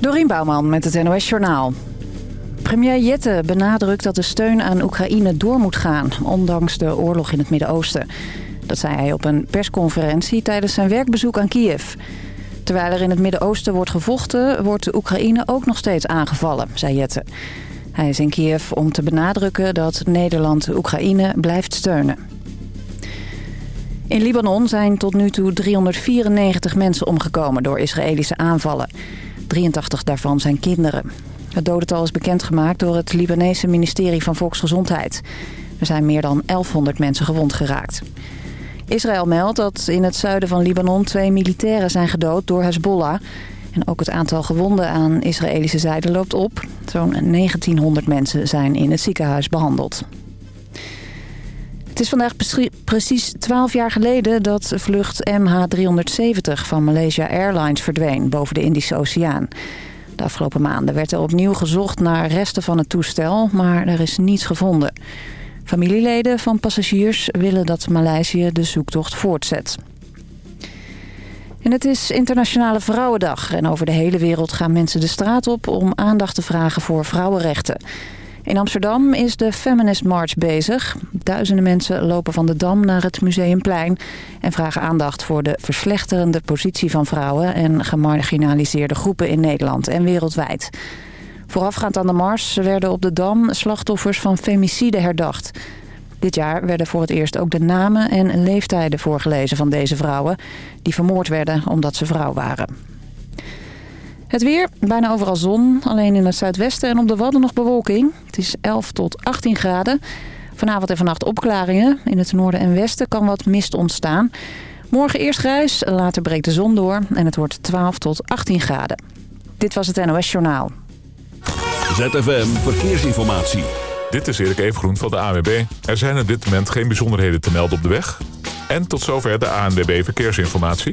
Dorien Bouwman met het NOS Journaal. Premier Jette benadrukt dat de steun aan Oekraïne door moet gaan... ondanks de oorlog in het Midden-Oosten. Dat zei hij op een persconferentie tijdens zijn werkbezoek aan Kiev. Terwijl er in het Midden-Oosten wordt gevochten... wordt de Oekraïne ook nog steeds aangevallen, zei Jette. Hij is in Kiev om te benadrukken dat Nederland de Oekraïne blijft steunen. In Libanon zijn tot nu toe 394 mensen omgekomen door Israëlische aanvallen. 83 daarvan zijn kinderen. Het dodental is bekendgemaakt door het Libanese ministerie van Volksgezondheid. Er zijn meer dan 1100 mensen gewond geraakt. Israël meldt dat in het zuiden van Libanon twee militairen zijn gedood door Hezbollah. En ook het aantal gewonden aan Israëlische zijde loopt op. Zo'n 1900 mensen zijn in het ziekenhuis behandeld. Het is vandaag precies 12 jaar geleden dat vlucht MH370 van Malaysia Airlines verdween boven de Indische Oceaan. De afgelopen maanden werd er opnieuw gezocht naar resten van het toestel, maar er is niets gevonden. Familieleden van passagiers willen dat Maleisië de zoektocht voortzet. En het is Internationale Vrouwendag en over de hele wereld gaan mensen de straat op om aandacht te vragen voor vrouwenrechten. In Amsterdam is de Feminist March bezig. Duizenden mensen lopen van de Dam naar het Museumplein... en vragen aandacht voor de verslechterende positie van vrouwen... en gemarginaliseerde groepen in Nederland en wereldwijd. Voorafgaand aan de mars werden op de Dam slachtoffers van femicide herdacht. Dit jaar werden voor het eerst ook de namen en leeftijden voorgelezen van deze vrouwen... die vermoord werden omdat ze vrouw waren. Het weer, bijna overal zon. Alleen in het zuidwesten en op de Wadden nog bewolking. Het is 11 tot 18 graden. Vanavond en vannacht opklaringen. In het noorden en westen kan wat mist ontstaan. Morgen eerst grijs, later breekt de zon door. En het wordt 12 tot 18 graden. Dit was het NOS Journaal. ZFM Verkeersinformatie. Dit is Erik Evengroen van de ANWB. Er zijn op dit moment geen bijzonderheden te melden op de weg. En tot zover de ANWB Verkeersinformatie.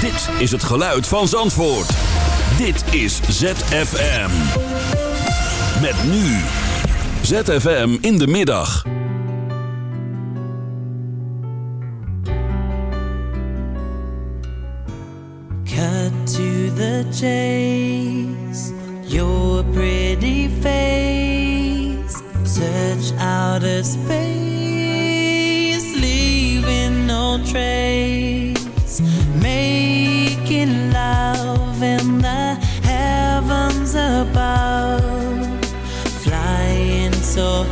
Dit is het geluid van Zandvoort. Dit is ZFM. Met nu. ZFM in de middag. Cut to the chase. Your pretty face. Search out a space. Leaving no trace. Making love in the heavens above, flying so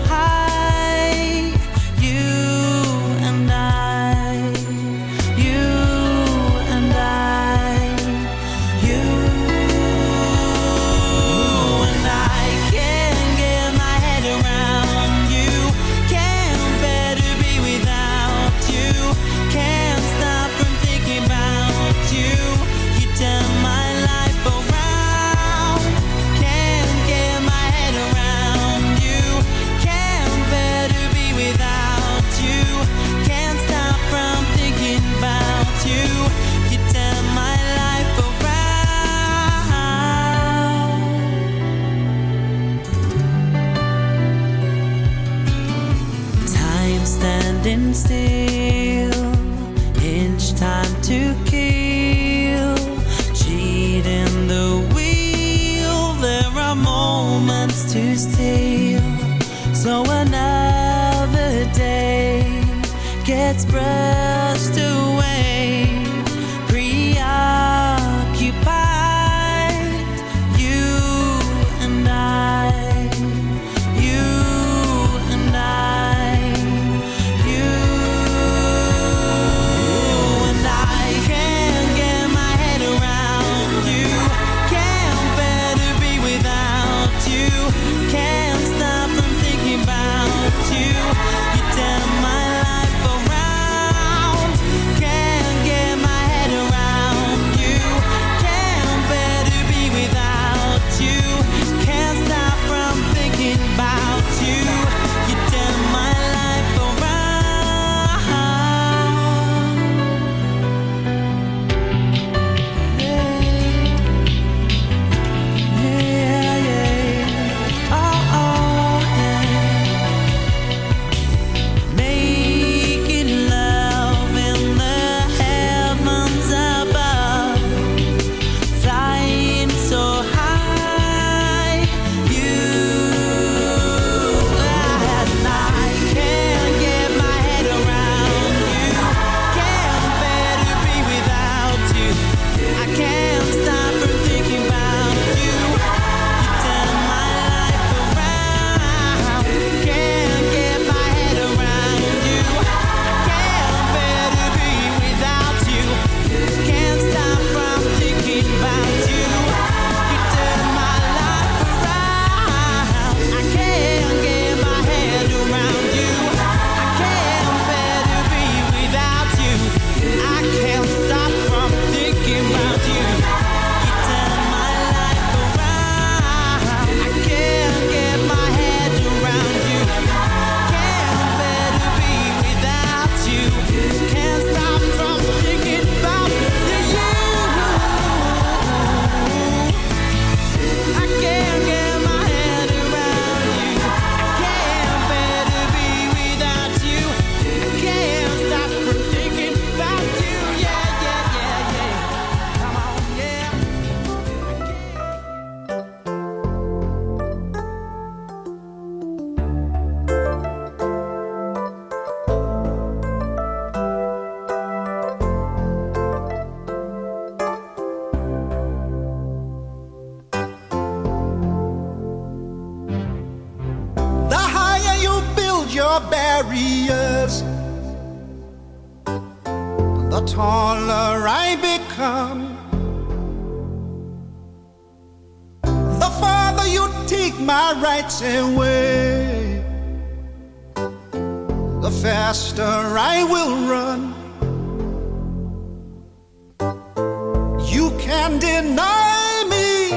deny me,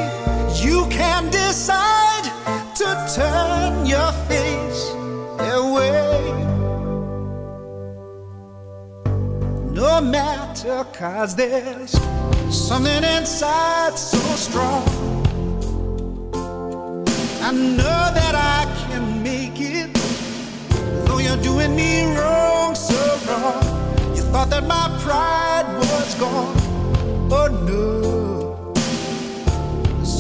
you can decide to turn your face away. No matter, cause there's something inside so strong. I know that I can make it, though you're doing me wrong, so wrong. You thought that my pride was gone. Oh no,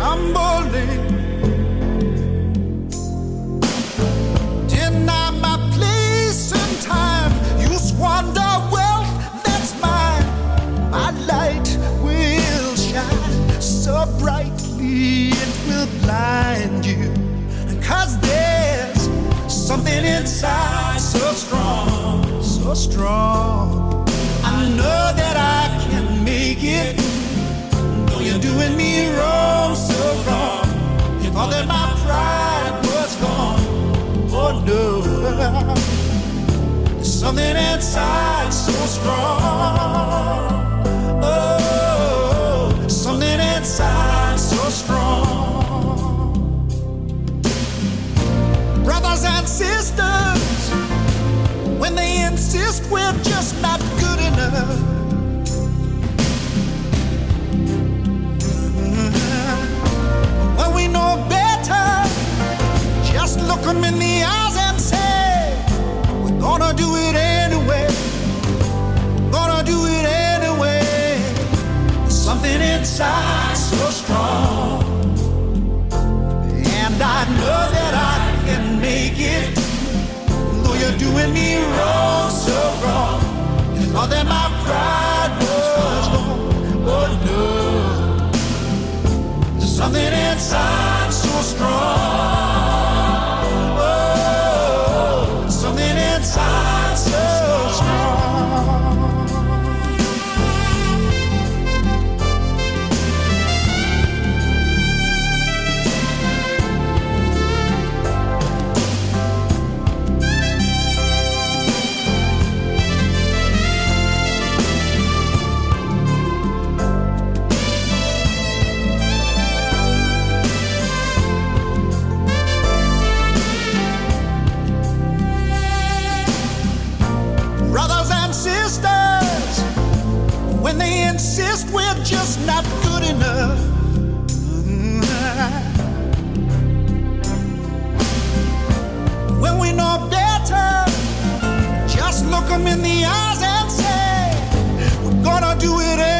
will come tumbling. Deny my place and time. You squander wealth that's mine. My light will shine so brightly it will blind you. Cause there's something inside so strong, so strong. I know that I can make it. Though you're doing me wrong. Thought that my pride was gone. Oh no. Something inside so strong. Oh, something inside so strong. Brothers and sisters, when they insist 'em in the eyes and say, We're gonna do it anyway. Gonna do it anyway. There's Something inside so strong. And I know that I can make it. Though you're doing me wrong, so wrong. You thought that my pride was gone. Oh no. There's something inside so strong. Insist we're just not good enough. When we know better, just look in the eyes and say, We're gonna do it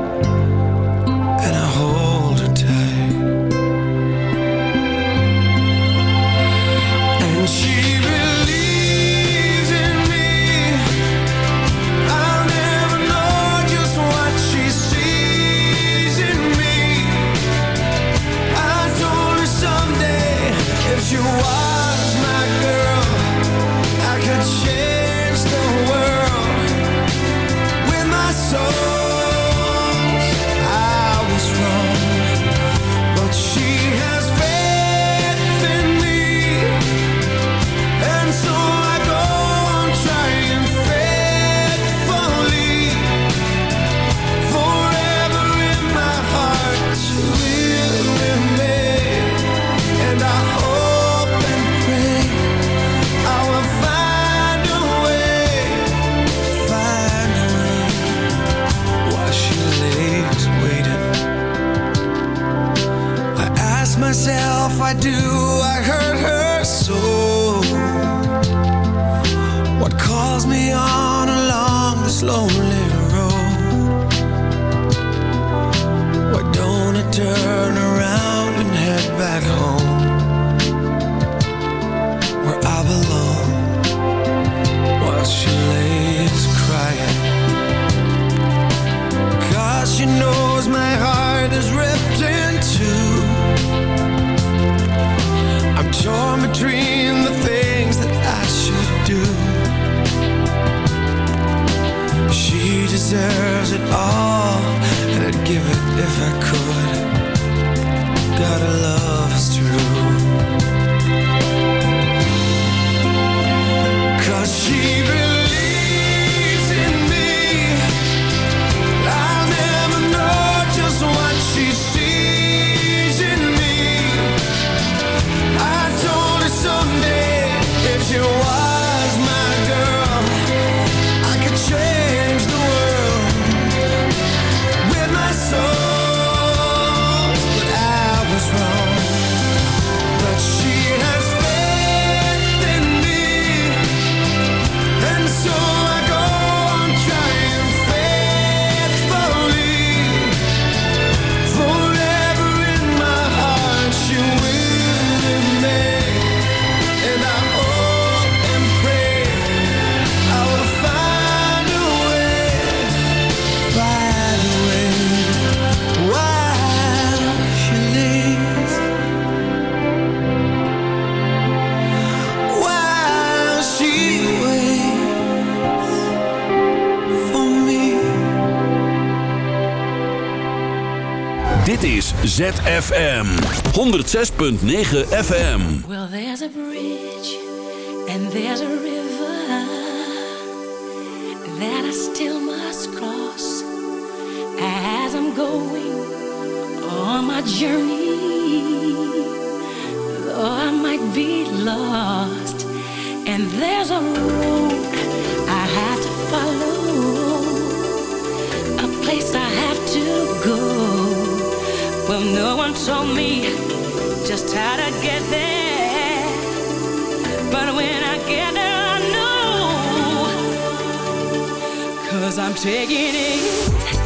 Torn between the things that I should do. She deserves it all. FM 106.9 FM. Cause I'm taking it.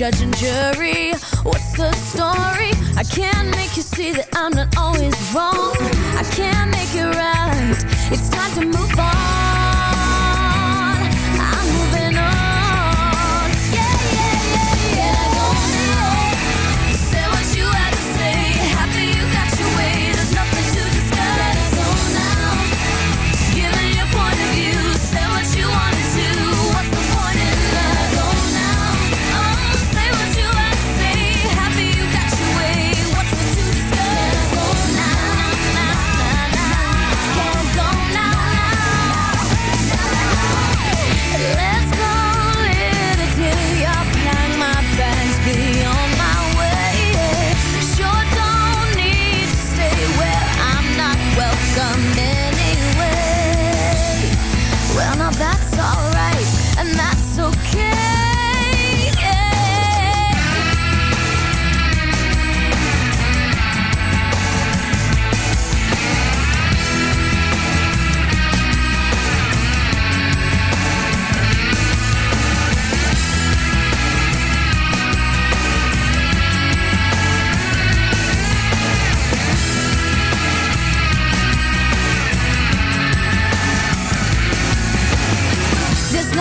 Judge and jury?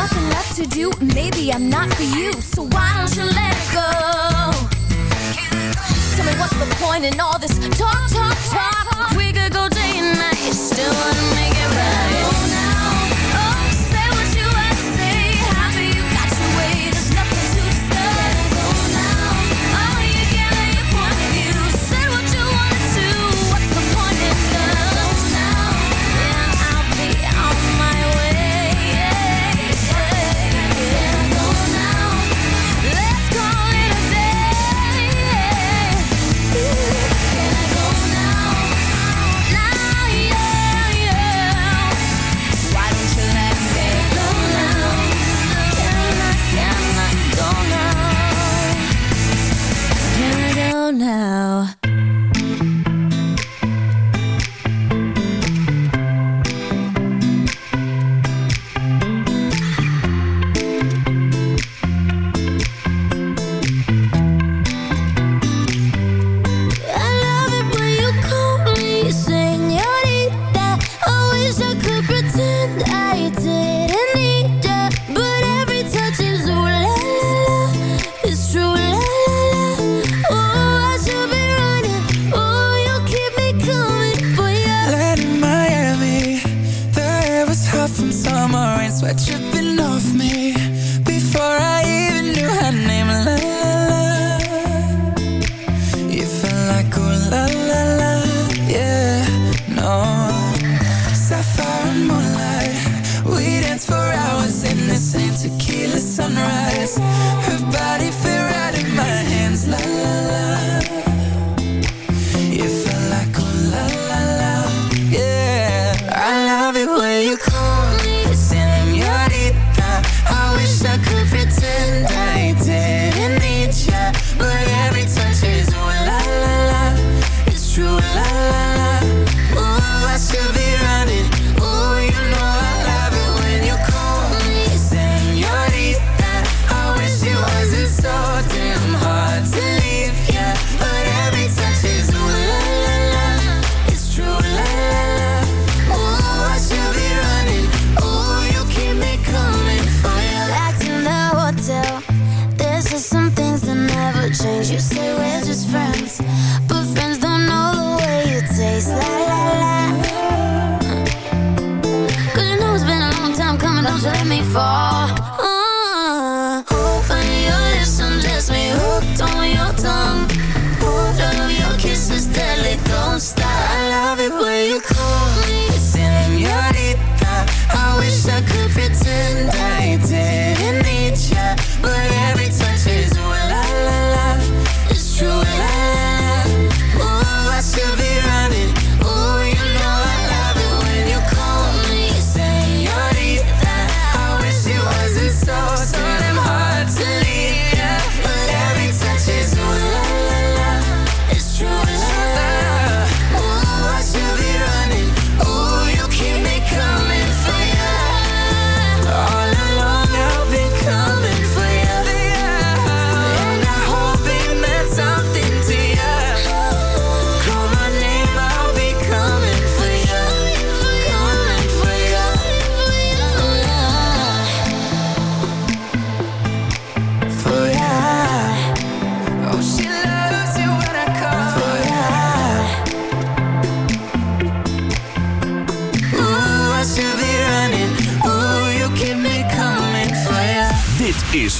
nothing left to do, maybe I'm not for you. So why don't you let it go? Tell me what's the point in all this talk, talk, talk? We could go day and night, still wanna make it right. now.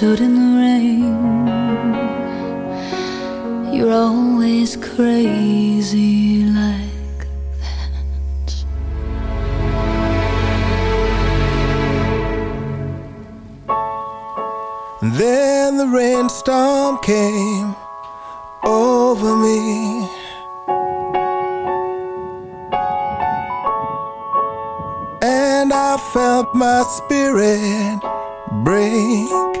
stood in the rain. You're always crazy like that. Then the rainstorm came over me. And I felt my spirit break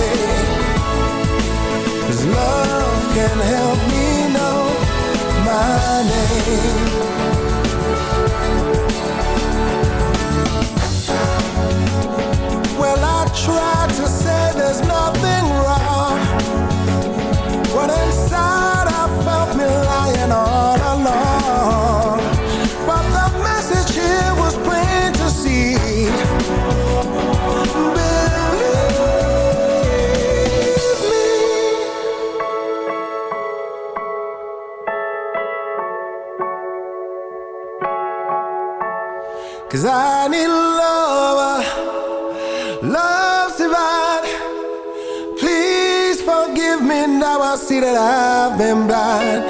say Cause love can help I've been blind.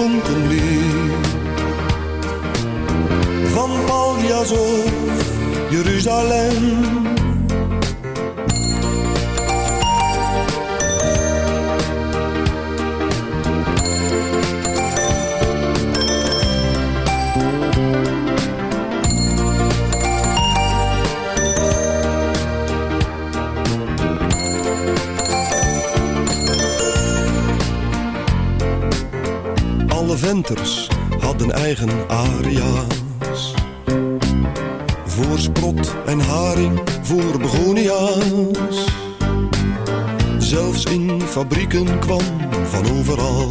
fronten leer. Van Paljas of Jeruzalem venters hadden eigen aria's. Voor sprot en haring, voor begonia's. Zelfs in fabrieken kwam van overal.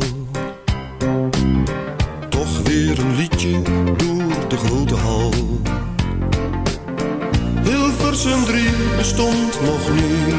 Toch weer een liedje door de grote hal. Hilversum 3 bestond nog niet.